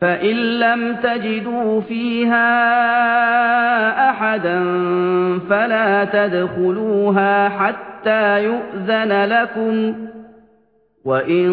فَإِن لَّمْ تَجِدُوا فِيهَا أَحَدًا فَلَا تَدْخُلُوهَا حَتَّىٰ يُؤْذَنَ لَكُمْ ۖ وَإِن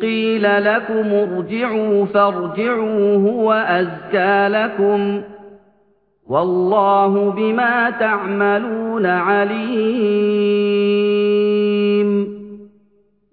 قِيلَ لَكُمُ ارْجِعُوا فَارْجِعُوا هُوَ أَزْكَىٰ لَكُمْ ۚ وَاللَّهُ بِمَا تَعْمَلُونَ عَلِيمٌ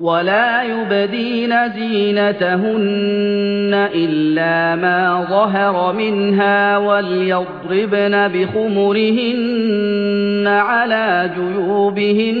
ولا يبدين زينتهن إلا ما ظهر منها وليضربن بخمرهن على جيوبهن.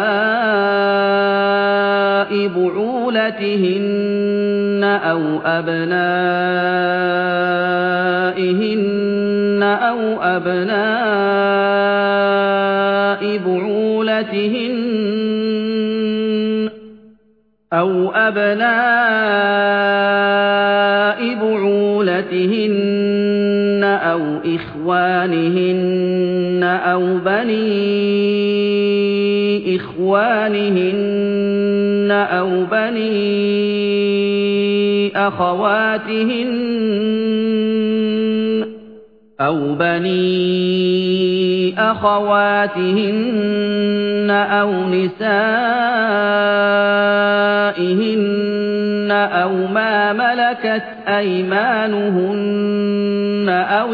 بعولتهن أو أبنائهن أو أبناء بعولتهن أو أبناء بعولتهن أو إخوانهن أو بني إخوانهن أو بني أخواتهن أو بني أخواتهن أو نسائهن أو ما ملكت أيمانهن أو